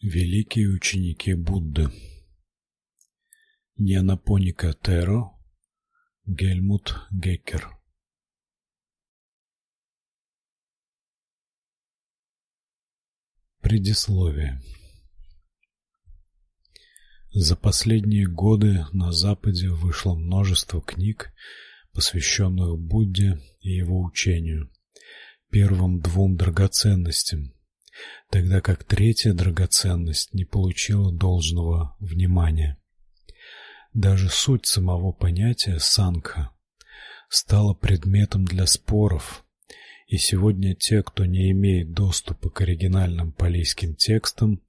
Великие ученики Будды. Ньянапоника Теро, Гельмут Геккер. Предисловие. За последние годы на западе вышло множество книг, посвященных Будде и его учению, первым двум драгоценностям тогда как третья драгоценность не получила должного внимания. Даже суть самого понятия сангха стала предметом для споров, и сегодня те, кто не имеет доступа к оригинальным палийским текстам,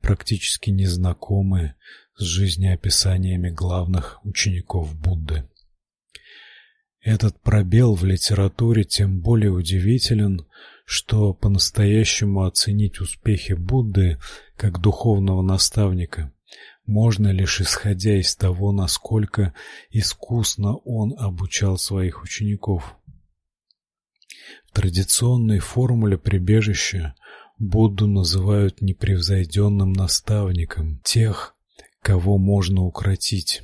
практически не знакомы с жизнеописаниями главных учеников Будды. Этот пробел в литературе тем более удивителен, что по-настоящему оценить успехи Будды как духовного наставника можно лишь исходя из того, насколько искусно он обучал своих учеников. В традиционной формуле прибежища Будду называют непревзойденным наставником тех, кого можно укротить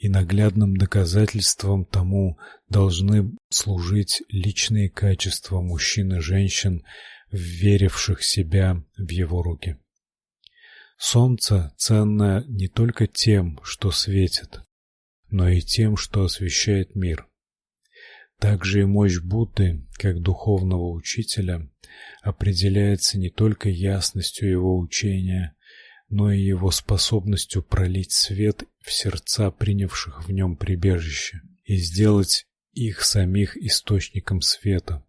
и наглядным доказательством тому должны служить личные качества мужчин и женщин, веривших себя в его руки. Солнце ценно не только тем, что светит, но и тем, что освещает мир. Также и мощь Будды, как духовного учителя, определяется не только ясностью его учения, но и его способностью пролить свет в сердца принявших в нем прибежище и сделать их самих источником света.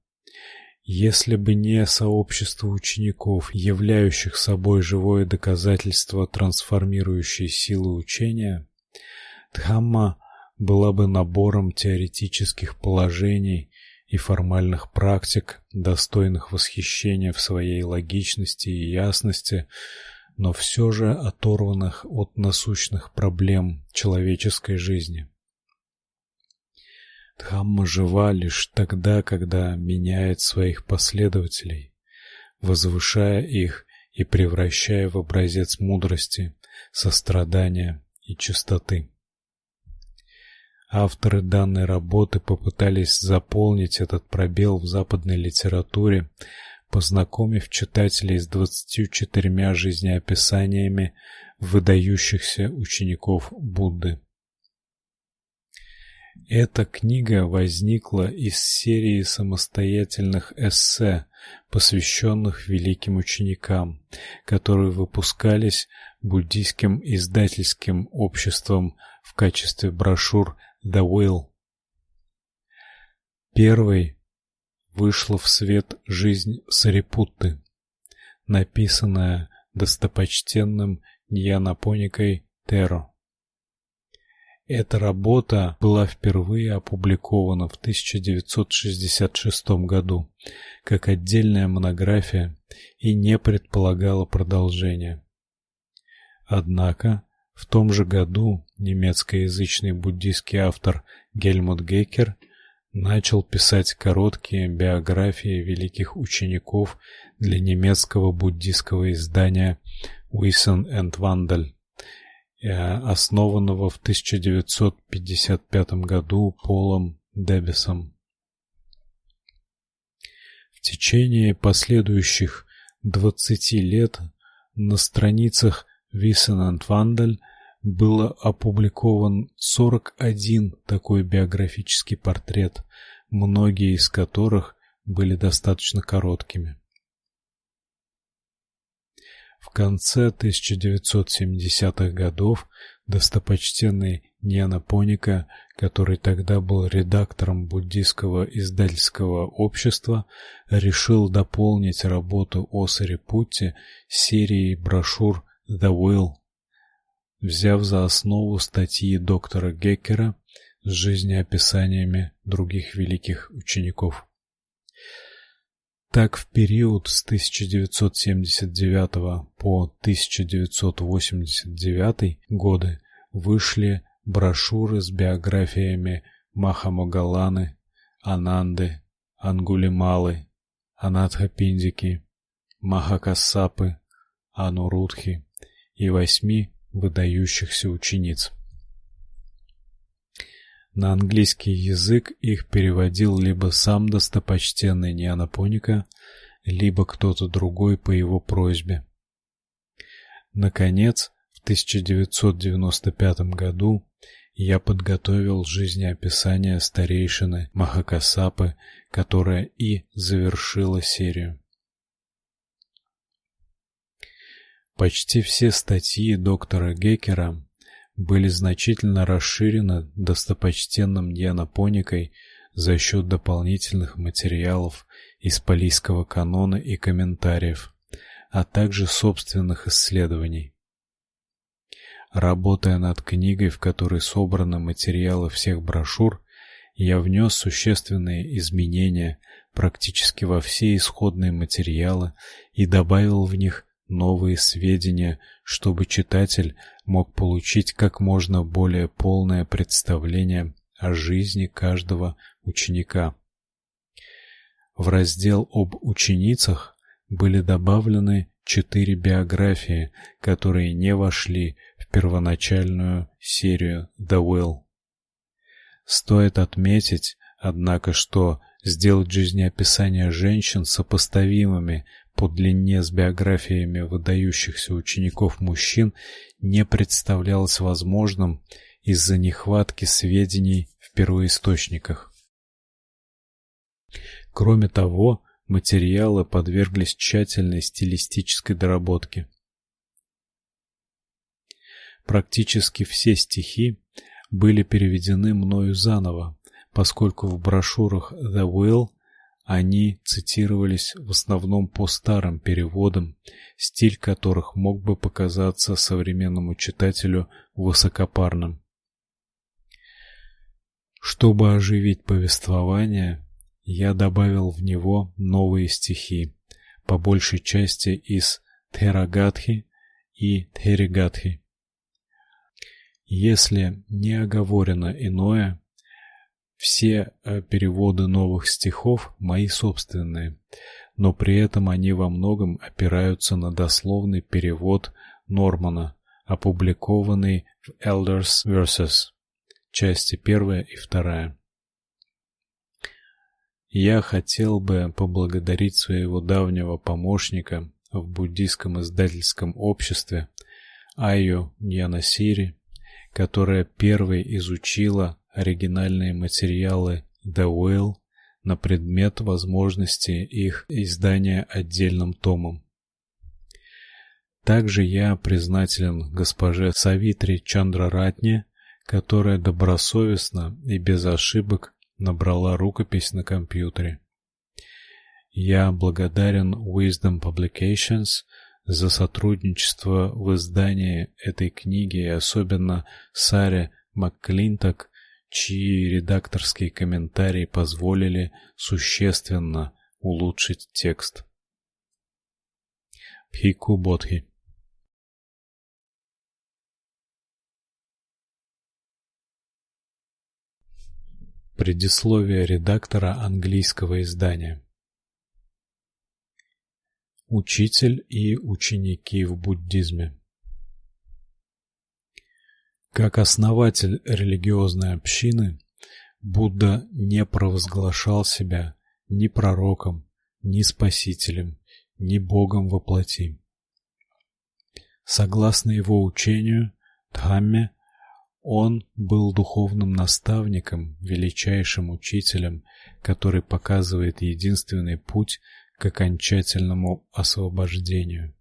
Если бы не сообщество учеников, являющих собой живое доказательство трансформирующей силы учения, Дхамма была бы набором теоретических положений и формальных практик, достойных восхищения в своей логичности и ясности, но все же оторванных от насущных проблем человеческой жизни. Дхамма жива лишь тогда, когда меняет своих последователей, возвышая их и превращая в образец мудрости, сострадания и чистоты. Авторы данной работы попытались заполнить этот пробел в западной литературе познакомив читателей с 24 жизнеописаниями выдающихся учеников Будды. Эта книга возникла из серии самостоятельных эссе, посвященных великим ученикам, которые выпускались буддийским издательским обществом в качестве брошюр The Will. Первый вышла в свет жизнь Сарипутты, написанная достопочтенным Ньянапоникой Теро. Эта работа была впервые опубликована в 1966 году как отдельная монография и не предполагала продолжения. Однако в том же году немецкоязычный буддийский автор Гельмут Геккер – начал писать короткие биографии великих учеников для немецкого буддийского издания Wissen and Wandel, э, основанного в 1955 году Полом Дебисом. В течение последующих 20 лет на страницах Wissen and Wandel – было опубликован 41 такой биографический портрет, многие из которых были достаточно короткими. В конце 1970-х годов достопочтенный Ньянапоника, который тогда был редактором буддийского издательского общества, решил дополнить работу о Сарипутте серией брошюр The Will взяв за основу статьи доктора Геккера с жизнеописаниями других великих учеников. Так в период с 1979 по 1989 годы вышли брошюры с биографиями Махамогаланы, Ананды, Ангулималы, Анатхапиндики, Махакассапы, Анурудхи и восьми выдающихся учениц. На английский язык их переводил либо сам достопочтенный Ньянапоника, либо кто-то другой по его просьбе. Наконец, в 1995 году я подготовил жизнеописание старейшины Махакасапы, которая и завершила серию. Почти все статьи доктора Геккера были значительно расширены достопочтенным Дианопоникой за счет дополнительных материалов из палийского канона и комментариев, а также собственных исследований. Работая над книгой, в которой собраны материалы всех брошюр, я внес существенные изменения практически во все исходные материалы и добавил в них новые сведения, чтобы читатель мог получить как можно более полное представление о жизни каждого ученика. В раздел об ученицах были добавлены четыре биографии, которые не вошли в первоначальную серию The Will. Стоит отметить, однако, что сделать жизнеописания женщин сопоставимыми по длине с биографиями выдающихся учеников мужчин не представлялось возможным из-за нехватки сведений в первоисточниках. Кроме того, материалы подверглись тщательной стилистической доработке. Практически все стихи были переведены мною заново, поскольку в брошюрах The Will они цитировались в основном по старым переводам, стиль которых мог бы показаться современному читателю высокопарным. Чтобы оживить повествование, я добавил в него новые стихи, по большей части из Тхерагатхи и Тхеригатхи. Если не оговорено иное, все э, переводы новых стихов мои собственные, но при этом они во многом опираются на дословный перевод Нормана, опубликованный в Elders Verses, части первая и вторая. Я хотел бы поблагодарить своего давнего помощника в буддийском издательском обществе Айо Ньянасири, которая первой изучила оригинальные материалы The Will на предмет возможности их издания отдельным томом. Также я признателен госпоже Савитри Чандраратне, которая добросовестно и без ошибок набрала рукопись на компьютере. Я благодарен Wisdom Publications за сотрудничество в издании этой книги и особенно Саре Макклинток чьи редакторские комментарии позволили существенно улучшить текст. Пхику Бодхи Предисловие редактора английского издания. Учитель и ученики в буддизме. Как основатель религиозной общины, Будда не провозглашал себя ни пророком, ни спасителем, ни богом во плоти. Согласно его учению, Дхамме, он был духовным наставником, величайшим учителем, который показывает единственный путь к окончательному освобождению.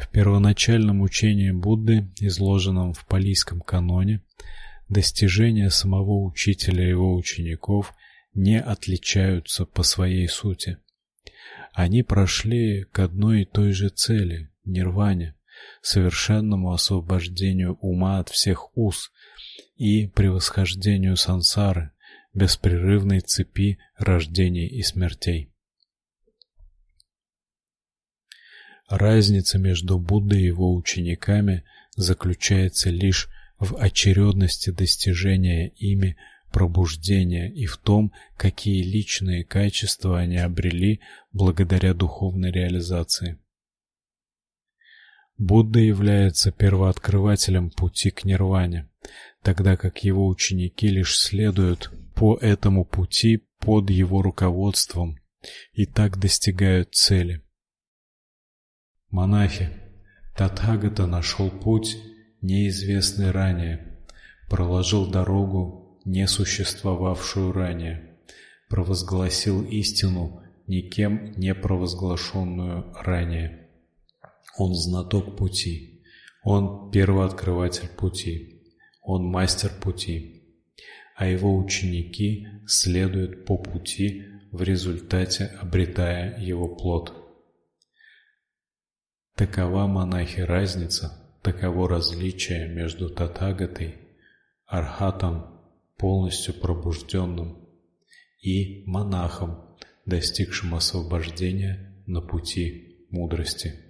В первоначальном учении Будды, изложенном в палийском каноне, достижения самого учителя и его учеников не отличаются по своей сути. Они прошли к одной и той же цели нирване, совершенному освобождению ума от всех уз и превосхождению сансары, беспрерывной цепи рождений и смертей. Разница между Буддой и его учениками заключается лишь в очередности достижения ими пробуждения и в том, какие личные качества они обрели благодаря духовной реализации. Будда является первооткрывателем пути к нирване, тогда как его ученики лишь следуют по этому пути под его руководством и так достигают цели. Монахи, Татхагата нашел путь, неизвестный ранее, проложил дорогу, не существовавшую ранее, провозгласил истину, никем не провозглашенную ранее. Он знаток пути, он первооткрыватель пути, он мастер пути, а его ученики следуют по пути, в результате обретая его плод. Такова монахи разница, таково различие между Татагатой, Архатом, полностью пробужденным, и монахом, достигшим освобождения на пути мудрости.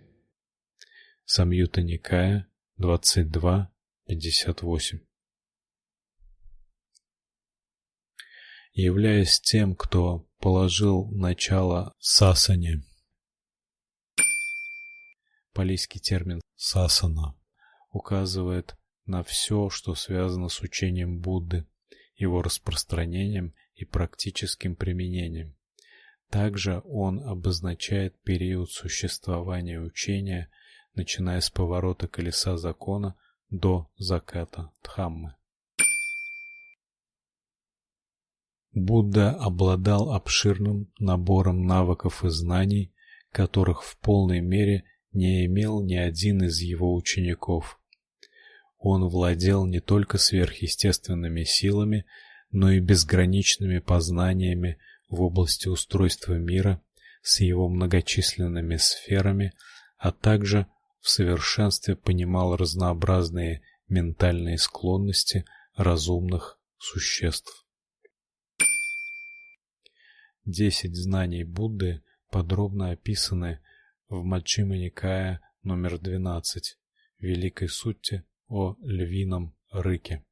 Самьюта Никая 22.58 Являясь тем, кто положил начало сасане, Палийский термин сасана указывает на все, что связано с учением Будды, его распространением и практическим применением. Также он обозначает период существования учения, начиная с поворота колеса закона до заката Дхаммы. Будда обладал обширным набором навыков и знаний, которых в полной мере не имел ни один из его учеников. Он владел не только сверхъестественными силами, но и безграничными познаниями в области устройства мира с его многочисленными сферами, а также в совершенстве понимал разнообразные ментальные склонности разумных существ. Десять знаний Будды подробно описаны в Маччхима Никая номер 12 Великой Сутте о львином рыке.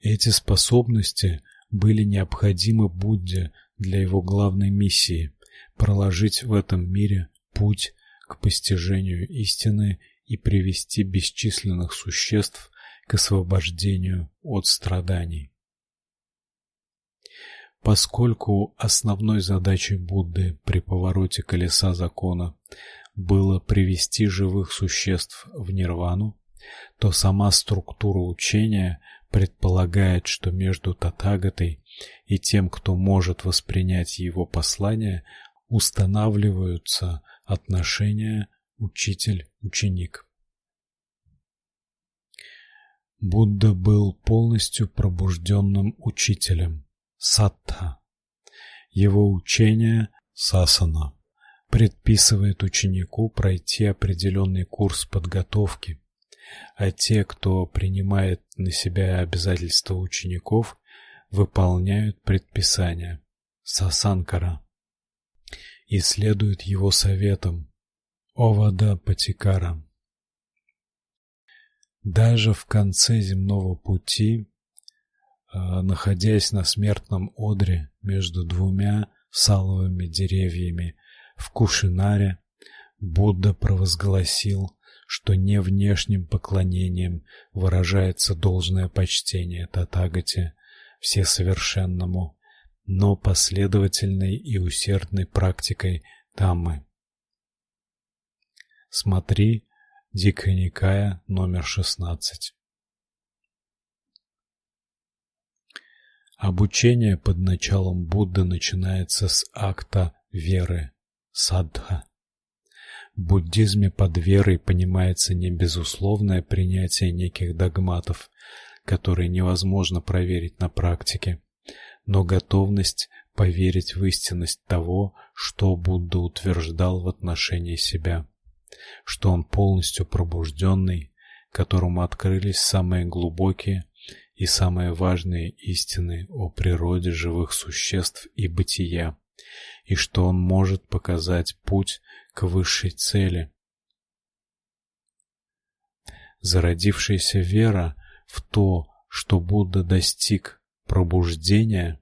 Эти способности были необходимы Будде для его главной миссии проложить в этом мире путь к постижению истины и привести бесчисленных существ к освобождению от страданий. Поскольку основной задачей Будды при повороте колеса закона было привести живых существ в нирвану, то сама структура учения предполагает, что между Татагатой и тем, кто может воспринять его послание, устанавливаются отношения учитель-ученик. Будда был полностью пробужденным учителем саттха. Его учение сасана предписывает ученику пройти определенный курс подготовки, а те, кто принимает на себя обязательства учеников, выполняют предписания сасанкара и следуют его советам овада патикара. Даже в конце земного пути находясь на смертном одре между двумя саловыми деревьями в Кушинаре, Будда провозгласил, что не внешним поклонением выражается должное почтение Татагате всесовершенному, но последовательной и усердной практикой Таммы. Смотри Дикая Никая номер 16. Обучение под началом Будды начинается с акта веры садха. В буддизме под верой понимается не безусловное принятие неких догматов, которые невозможно проверить на практике, но готовность поверить в истинность того, что Будда утверждал в отношении себя, что он полностью пробужденный, которому открылись самые глубокие и самые важные истины о природе живых существ и бытия, и что он может показать путь к высшей цели. Зародившаяся вера в то, что Будда достиг пробуждения,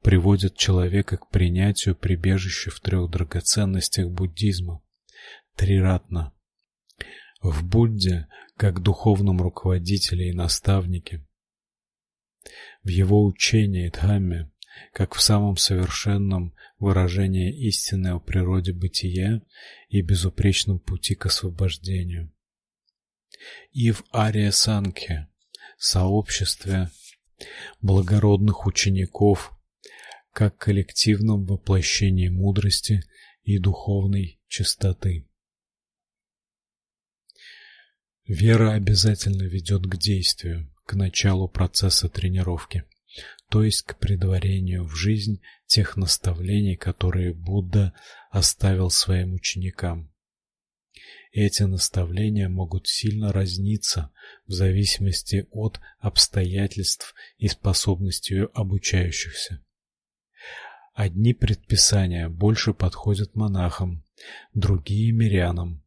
приводит человека к принятию прибежища в трех драгоценностях буддизма, триратна. В Будде, как духовном руководителе и наставнике, в его учении Дхамме, как в самом совершенном выражении истины о природе бытия и безупречном пути к освобождению. И в Ария Санке, сообществе благородных учеников, как коллективном воплощении мудрости и духовной чистоты. Вера обязательно ведет к действию, к началу процесса тренировки, то есть к предварению в жизнь тех наставлений, которые Будда оставил своим ученикам. Эти наставления могут сильно разниться в зависимости от обстоятельств и способностей обучающихся. Одни предписания больше подходят монахам, другие мирянам,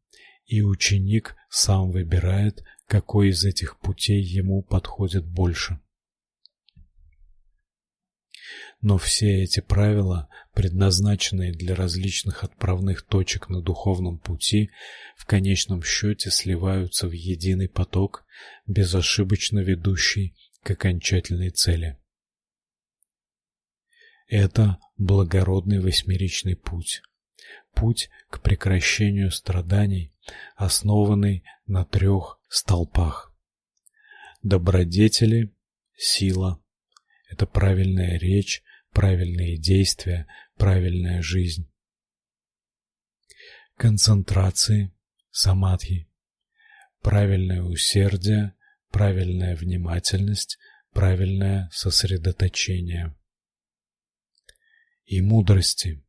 и ученик сам выбирает, какой из этих путей ему подходит больше. Но все эти правила, предназначенные для различных отправных точек на духовном пути, в конечном счете сливаются в единый поток, безошибочно ведущий к окончательной цели. Это благородный восьмеричный путь. Путь к прекращению страданий, основанный на трех столпах. Добродетели, сила это правильная речь, правильные действия, правильная жизнь. Концентрации, самадхи, правильное усердие, правильная внимательность, правильное сосредоточение и мудрости.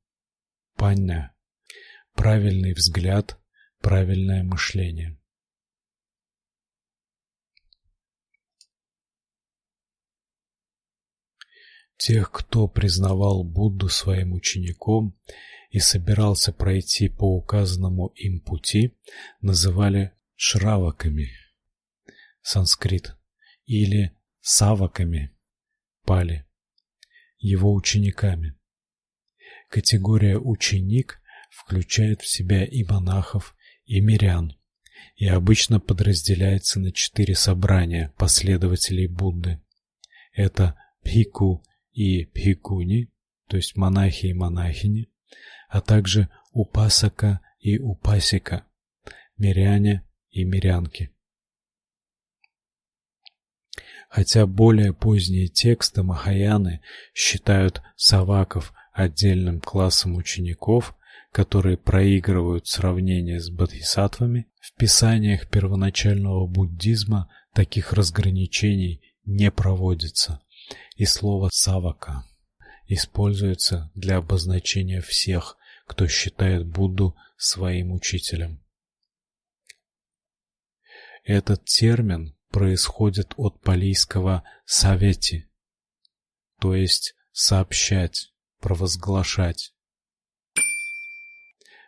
Панья. Правильный взгляд, правильное мышление. Тех, кто признавал Будду своим учеником и собирался пройти по указанному им пути, называли шраваками. Санскрит или саваками. Пали. Его учениками. Категория ученик включает в себя и монахов, и мирян, и обычно подразделяется на четыре собрания последователей Будды. Это бхикку и бхиккуни, то есть монахи и монахини, а также упасака и упасика, миряне и мирянки. Хотя более поздние тексты Махаяны считают саваков отдельным классом учеников, которые проигрывают сравнение с бодхисаттвами, в писаниях первоначального буддизма таких разграничений не проводится, и слово савака используется для обозначения всех, кто считает Будду своим учителем. Этот термин происходит от палийского савети, то есть сообщать, провозглашать.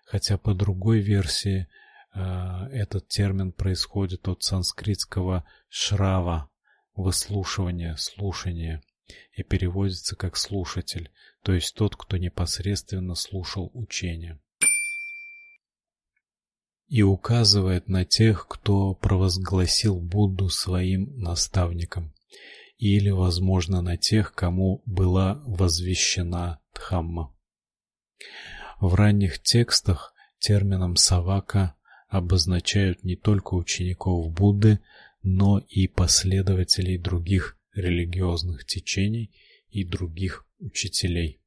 Хотя по другой версии э, этот термин происходит от санскритского шрава выслушивание, слушание и переводится как слушатель, то есть тот, кто непосредственно слушал учение. И указывает на тех, кто провозгласил Будду своим наставником или, возможно, на тех, кому была возвещена Дхамма. В ранних текстах термином савака обозначают не только учеников Будды, но и последователей других религиозных течений и других учителей.